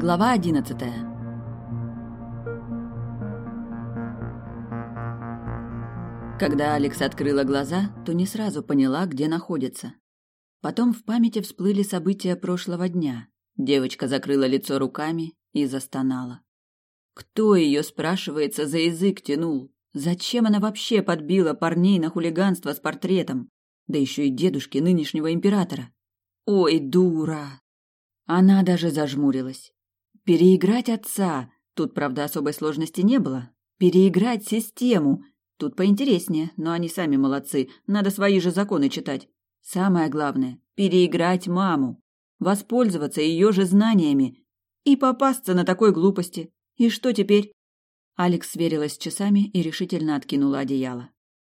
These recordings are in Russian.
Глава одиннадцатая. Когда Алекс открыла глаза, то не сразу поняла, где находится. Потом в памяти всплыли события прошлого дня. Девочка закрыла лицо руками и застонала. Кто ее, спрашивается, за язык тянул? Зачем она вообще подбила парней на хулиганство с портретом? Да еще и дедушки нынешнего императора. Ой, дура! Она даже зажмурилась. Переиграть отца. Тут, правда, особой сложности не было. Переиграть систему. Тут поинтереснее, но они сами молодцы. Надо свои же законы читать. Самое главное – переиграть маму. Воспользоваться ее же знаниями. И попасться на такой глупости. И что теперь? Алекс сверилась с часами и решительно откинула одеяло.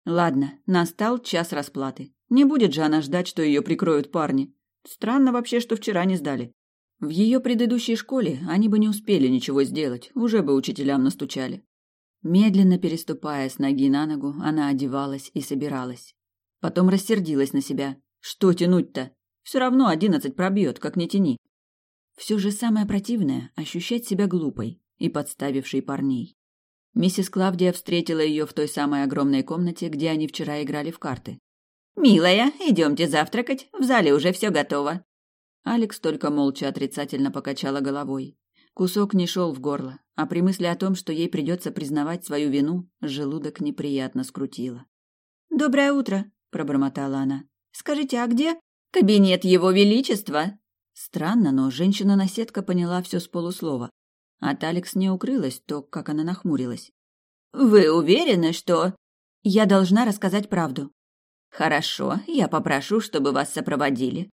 Ладно, настал час расплаты. Не будет же она ждать, что ее прикроют парни. Странно вообще, что вчера не сдали. В ее предыдущей школе они бы не успели ничего сделать, уже бы учителям настучали. Медленно переступая с ноги на ногу, она одевалась и собиралась. Потом рассердилась на себя. Что тянуть-то? Все равно одиннадцать пробьет, как не тяни. Все же самое противное – ощущать себя глупой и подставившей парней. Миссис Клавдия встретила ее в той самой огромной комнате, где они вчера играли в карты. «Милая, идемте завтракать, в зале уже все готово». Алекс только молча отрицательно покачала головой. Кусок не шел в горло, а при мысли о том, что ей придется признавать свою вину, желудок неприятно скрутило. «Доброе утро», — пробормотала она. «Скажите, а где кабинет Его Величества?» Странно, но женщина-наседка поняла все с полуслова. От Алекс не укрылась то, как она нахмурилась. «Вы уверены, что...» «Я должна рассказать правду». «Хорошо, я попрошу, чтобы вас сопроводили.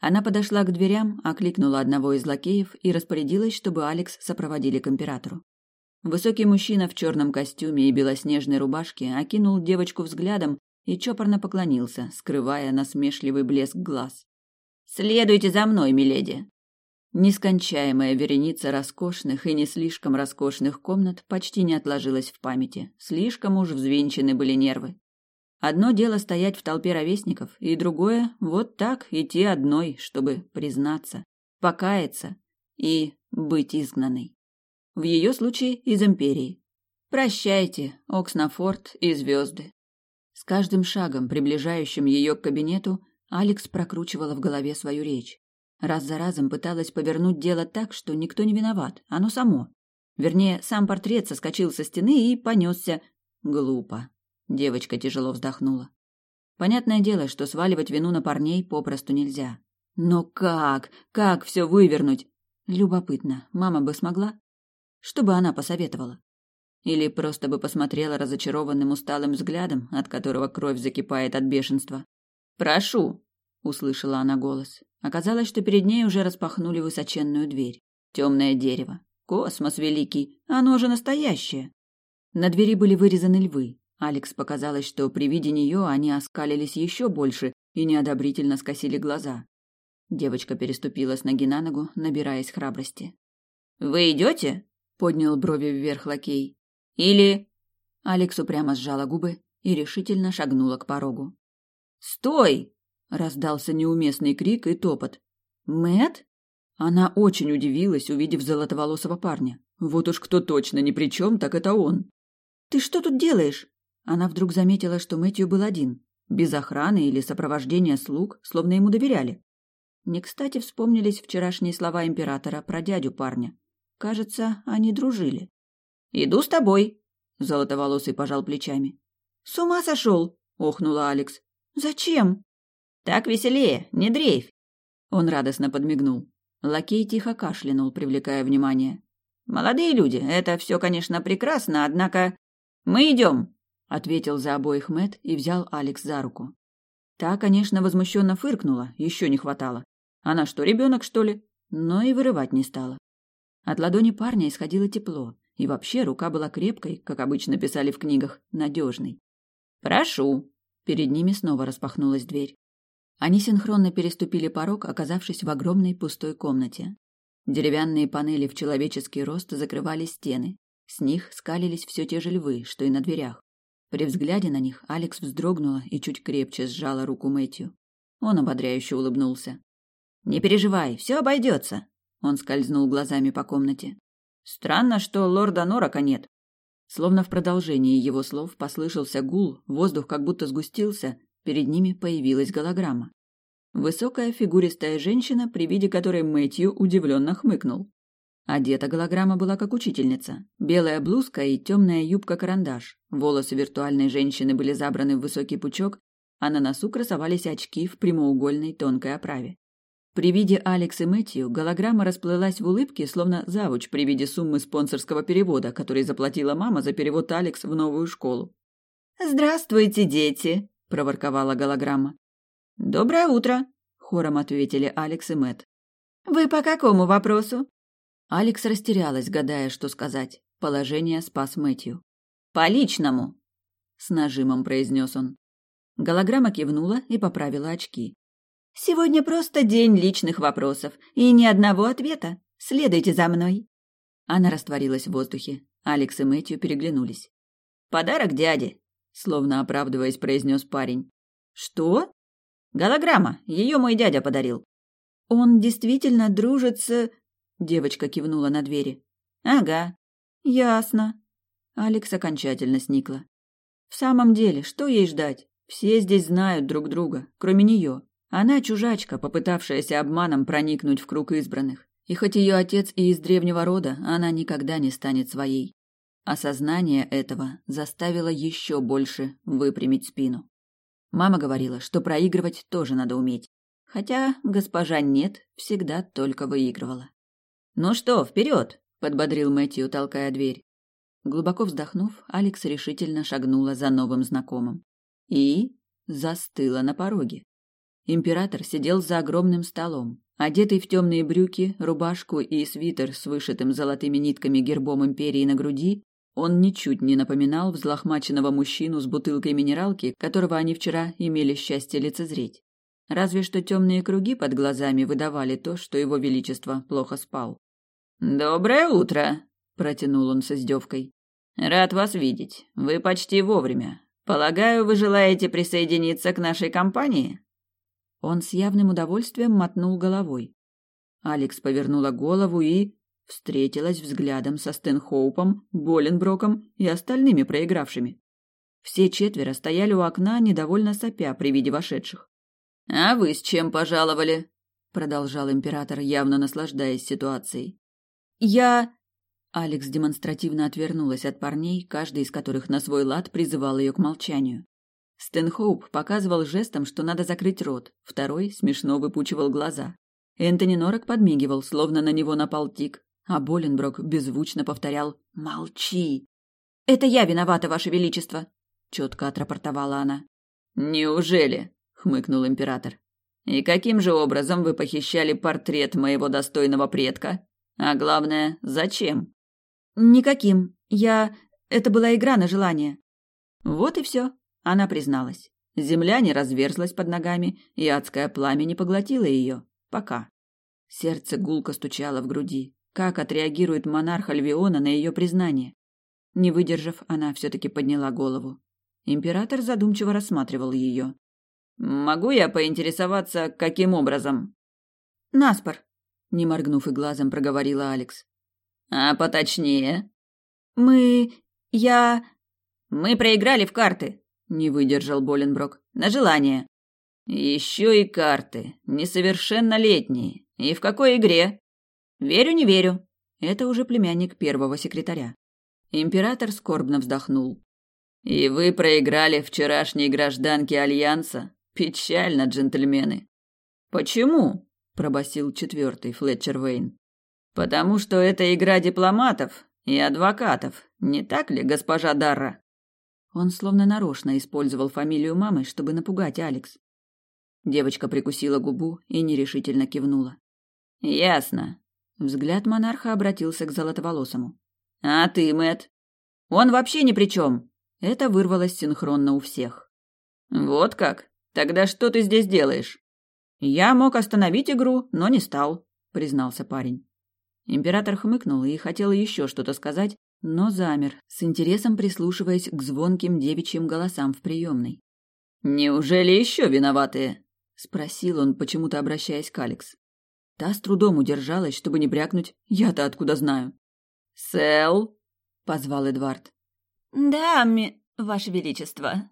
Она подошла к дверям, окликнула одного из лакеев и распорядилась, чтобы Алекс сопроводили к императору. Высокий мужчина в черном костюме и белоснежной рубашке окинул девочку взглядом и чопорно поклонился, скрывая насмешливый блеск глаз. «Следуйте за мной, миледи!» Нескончаемая вереница роскошных и не слишком роскошных комнат почти не отложилась в памяти, слишком уж взвинчены были нервы. Одно дело стоять в толпе ровесников, и другое – вот так идти одной, чтобы признаться, покаяться и быть изгнанной. В ее случае из империи. Прощайте, Окснафорд и звезды. С каждым шагом, приближающим ее к кабинету, Алекс прокручивала в голове свою речь. Раз за разом пыталась повернуть дело так, что никто не виноват, оно само. Вернее, сам портрет соскочил со стены и понесся. Глупо. Девочка тяжело вздохнула. Понятное дело, что сваливать вину на парней попросту нельзя. Но как? Как все вывернуть? Любопытно, мама бы смогла? Что бы она посоветовала? Или просто бы посмотрела разочарованным усталым взглядом, от которого кровь закипает от бешенства? «Прошу!» — услышала она голос. Оказалось, что перед ней уже распахнули высоченную дверь. Темное дерево. Космос великий, оно же настоящее. На двери были вырезаны львы, Алекс показалось, что при виде нее они оскалились еще больше и неодобрительно скосили глаза. Девочка переступила с ноги на ногу, набираясь храбрости. «Вы идете?» — поднял брови вверх лакей. «Или...» Алекс упрямо сжала губы и решительно шагнула к порогу. «Стой!» — раздался неуместный крик и топот. Мэт? Она очень удивилась, увидев золотоволосого парня. Вот уж кто точно ни при чем, так это он. «Ты что тут делаешь?» Она вдруг заметила, что Мэтью был один, без охраны или сопровождения слуг, словно ему доверяли. Не кстати вспомнились вчерашние слова императора про дядю парня. Кажется, они дружили. «Иду с тобой», — золотоволосый пожал плечами. «С ума сошел!» — охнула Алекс. «Зачем?» «Так веселее, не дрейфь!» Он радостно подмигнул. Лакей тихо кашлянул, привлекая внимание. «Молодые люди, это все, конечно, прекрасно, однако...» «Мы идем!» Ответил за обоих Мэт и взял Алекс за руку. Та, конечно, возмущенно фыркнула, еще не хватало. Она что, ребенок, что ли? Но и вырывать не стала. От ладони парня исходило тепло, и вообще рука была крепкой, как обычно писали в книгах, надежной. «Прошу!» Перед ними снова распахнулась дверь. Они синхронно переступили порог, оказавшись в огромной пустой комнате. Деревянные панели в человеческий рост закрывали стены. С них скалились все те же львы, что и на дверях. При взгляде на них Алекс вздрогнула и чуть крепче сжала руку Мэтью. Он ободряюще улыбнулся. «Не переживай, все обойдется». Он скользнул глазами по комнате. Странно, что лорда Норака нет. Словно в продолжении его слов послышался гул, воздух как будто сгустился, перед ними появилась голограмма. Высокая фигуристая женщина, при виде которой Мэтью удивленно хмыкнул. Одета голограмма была как учительница. Белая блузка и темная юбка-карандаш. Волосы виртуальной женщины были забраны в высокий пучок, а на носу красовались очки в прямоугольной тонкой оправе. При виде Алекс и Мэтью голограмма расплылась в улыбке, словно завуч при виде суммы спонсорского перевода, который заплатила мама за перевод Алекс в новую школу. «Здравствуйте, дети!» – проворковала голограмма. «Доброе утро!» – хором ответили Алекс и Мэт. «Вы по какому вопросу?» Алекс растерялась, гадая, что сказать. Положение спас Мэтью. «По личному!» – с нажимом произнес он. Голограмма кивнула и поправила очки. «Сегодня просто день личных вопросов, и ни одного ответа. Следуйте за мной!» Она растворилась в воздухе. Алекс и Мэтью переглянулись. «Подарок дяде!» – словно оправдываясь, произнес парень. «Что?» «Голограмма. Ее мой дядя подарил». «Он действительно дружит с...» Девочка кивнула на двери. Ага. Ясно. Алекс окончательно сникла. В самом деле, что ей ждать? Все здесь знают друг друга, кроме нее. Она чужачка, попытавшаяся обманом проникнуть в круг избранных. И хоть ее отец и из древнего рода, она никогда не станет своей. Осознание этого заставило еще больше выпрямить спину. Мама говорила, что проигрывать тоже надо уметь. Хотя госпожа Нет всегда только выигрывала. «Ну что, вперед!» – подбодрил Мэтью, толкая дверь. Глубоко вздохнув, Алекс решительно шагнула за новым знакомым. И застыла на пороге. Император сидел за огромным столом, одетый в темные брюки, рубашку и свитер с вышитым золотыми нитками гербом империи на груди, он ничуть не напоминал взлохмаченного мужчину с бутылкой минералки, которого они вчера имели счастье лицезреть. Разве что темные круги под глазами выдавали то, что его величество плохо спал. «Доброе утро!» – протянул он с издевкой. «Рад вас видеть. Вы почти вовремя. Полагаю, вы желаете присоединиться к нашей компании?» Он с явным удовольствием мотнул головой. Алекс повернула голову и встретилась взглядом со Стэнхоупом, Боленброком и остальными проигравшими. Все четверо стояли у окна, недовольно сопя при виде вошедших. «А вы с чем пожаловали?» — продолжал император, явно наслаждаясь ситуацией. «Я...» Алекс демонстративно отвернулась от парней, каждый из которых на свой лад призывал ее к молчанию. Стэнхоуп показывал жестом, что надо закрыть рот, второй смешно выпучивал глаза. Энтони Норок подмигивал, словно на него напал тик, а Боленброк беззвучно повторял «Молчи!» «Это я виновата, Ваше Величество!» — четко отрапортовала она. «Неужели?» хмыкнул император. И каким же образом вы похищали портрет моего достойного предка? А главное, зачем? Никаким. Я это была игра на желание. Вот и все. Она призналась. Земля не разверзлась под ногами, и адское пламя не поглотило ее. Пока. Сердце гулко стучало в груди. Как отреагирует монарх Альвиона на ее признание? Не выдержав, она все-таки подняла голову. Император задумчиво рассматривал ее. Могу я поинтересоваться, каким образом? Наспор, не моргнув и глазом, проговорила Алекс. А поточнее? Мы... я... Мы проиграли в карты, не выдержал Боленброк. На желание. Еще и карты, несовершеннолетние. И в какой игре? Верю, не верю. Это уже племянник первого секретаря. Император скорбно вздохнул. И вы проиграли вчерашней гражданке Альянса? Печально, джентльмены. Почему? Пробасил четвертый Флетчер Вейн. Потому что это игра дипломатов и адвокатов, не так ли, госпожа Дарра? Он словно нарочно использовал фамилию мамы, чтобы напугать Алекс. Девочка прикусила губу и нерешительно кивнула. Ясно. Взгляд монарха обратился к золотоволосому. А ты, Мэт? Он вообще ни при чем. Это вырвалось синхронно у всех. Вот как? Тогда что ты здесь делаешь? Я мог остановить игру, но не стал, признался парень. Император хмыкнул и хотел еще что-то сказать, но замер, с интересом прислушиваясь к звонким девичьим голосам в приемной. «Неужели еще виноватые?» — спросил он, почему-то обращаясь к Алекс. Та с трудом удержалась, чтобы не брякнуть. Я-то откуда знаю? «Сэл!» — позвал Эдвард. «Да, ми... ваше величество».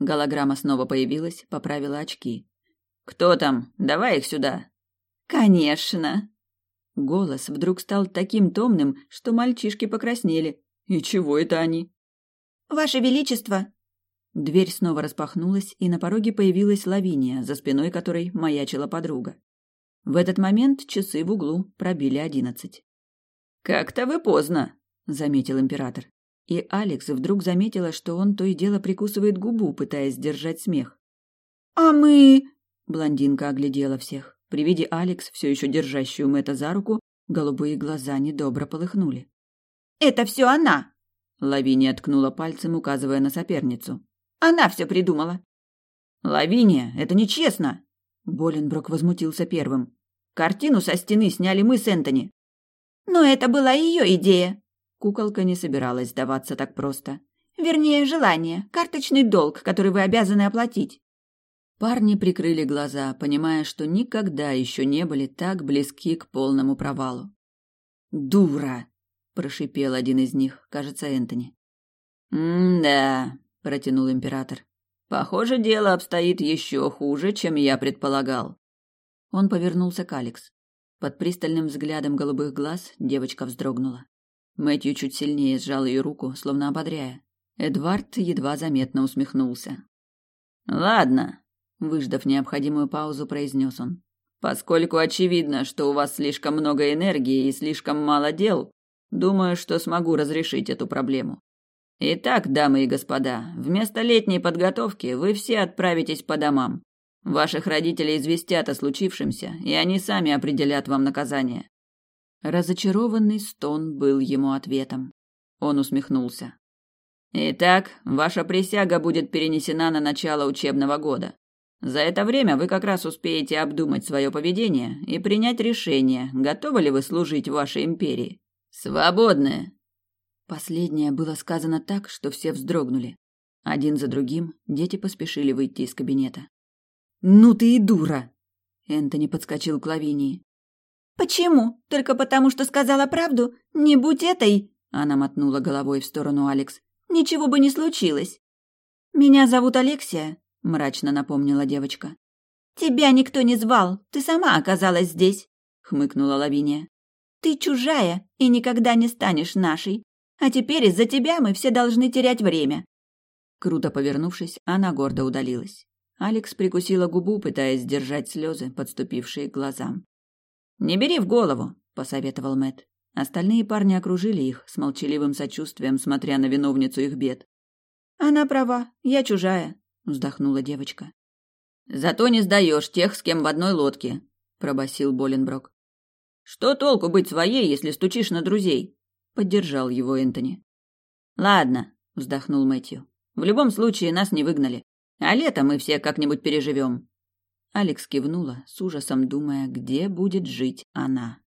Голограмма снова появилась, поправила очки. «Кто там? Давай их сюда». «Конечно». Голос вдруг стал таким томным, что мальчишки покраснели. И чего это они? «Ваше величество!» Дверь снова распахнулась, и на пороге появилась Лавиния, за спиной которой маячила подруга. В этот момент часы в углу пробили одиннадцать. «Как-то вы поздно», — заметил император. И Алекс вдруг заметила, что он то и дело прикусывает губу, пытаясь сдержать смех. «А мы...» — блондинка оглядела всех. При виде Алекс, все еще держащую Мэтта за руку, голубые глаза недобро полыхнули. «Это все она!» Лавиния ткнула пальцем, указывая на соперницу. «Она все придумала!» «Лавиния, это нечестно!» Боленброк возмутился первым. «Картину со стены сняли мы с Энтони!» Но это была ее идея. Куколка не собиралась сдаваться так просто. Вернее, желание, карточный долг, который вы обязаны оплатить. Парни прикрыли глаза, понимая, что никогда еще не были так близки к полному провалу. «Дура!» – прошипел один из них, кажется, Энтони. «М-да», – протянул император. «Похоже, дело обстоит еще хуже, чем я предполагал». Он повернулся к Алекс. Под пристальным взглядом голубых глаз девочка вздрогнула. Мэтью чуть сильнее сжал ее руку, словно ободряя. Эдвард едва заметно усмехнулся. «Ладно», — выждав необходимую паузу, произнес он. «Поскольку очевидно, что у вас слишком много энергии и слишком мало дел, думаю, что смогу разрешить эту проблему. Итак, дамы и господа, вместо летней подготовки вы все отправитесь по домам. Ваших родителей известят о случившемся, и они сами определят вам наказание. Разочарованный стон был ему ответом. Он усмехнулся. Итак, ваша присяга будет перенесена на начало учебного года. За это время вы как раз успеете обдумать свое поведение и принять решение, готовы ли вы служить вашей империи. Свободны. Последнее было сказано так, что все вздрогнули. Один за другим дети поспешили выйти из кабинета. «Ну ты и дура!» Энтони подскочил к Лавинии. «Почему? Только потому, что сказала правду? Не будь этой...» Она мотнула головой в сторону Алекс. «Ничего бы не случилось». «Меня зовут Алексия», — мрачно напомнила девочка. «Тебя никто не звал. Ты сама оказалась здесь», — хмыкнула Лавиния. «Ты чужая и никогда не станешь нашей. А теперь из-за тебя мы все должны терять время». Круто повернувшись, она гордо удалилась. Алекс прикусила губу, пытаясь сдержать слезы, подступившие к глазам. «Не бери в голову», — посоветовал Мэт. Остальные парни окружили их с молчаливым сочувствием, смотря на виновницу их бед. «Она права, я чужая», — вздохнула девочка. «Зато не сдаешь тех, с кем в одной лодке», — пробасил Боленброк. «Что толку быть своей, если стучишь на друзей?» — поддержал его Энтони. «Ладно», — вздохнул Мэтью. «В любом случае нас не выгнали. А лето мы все как-нибудь переживем. Алекс кивнула, с ужасом думая, где будет жить она.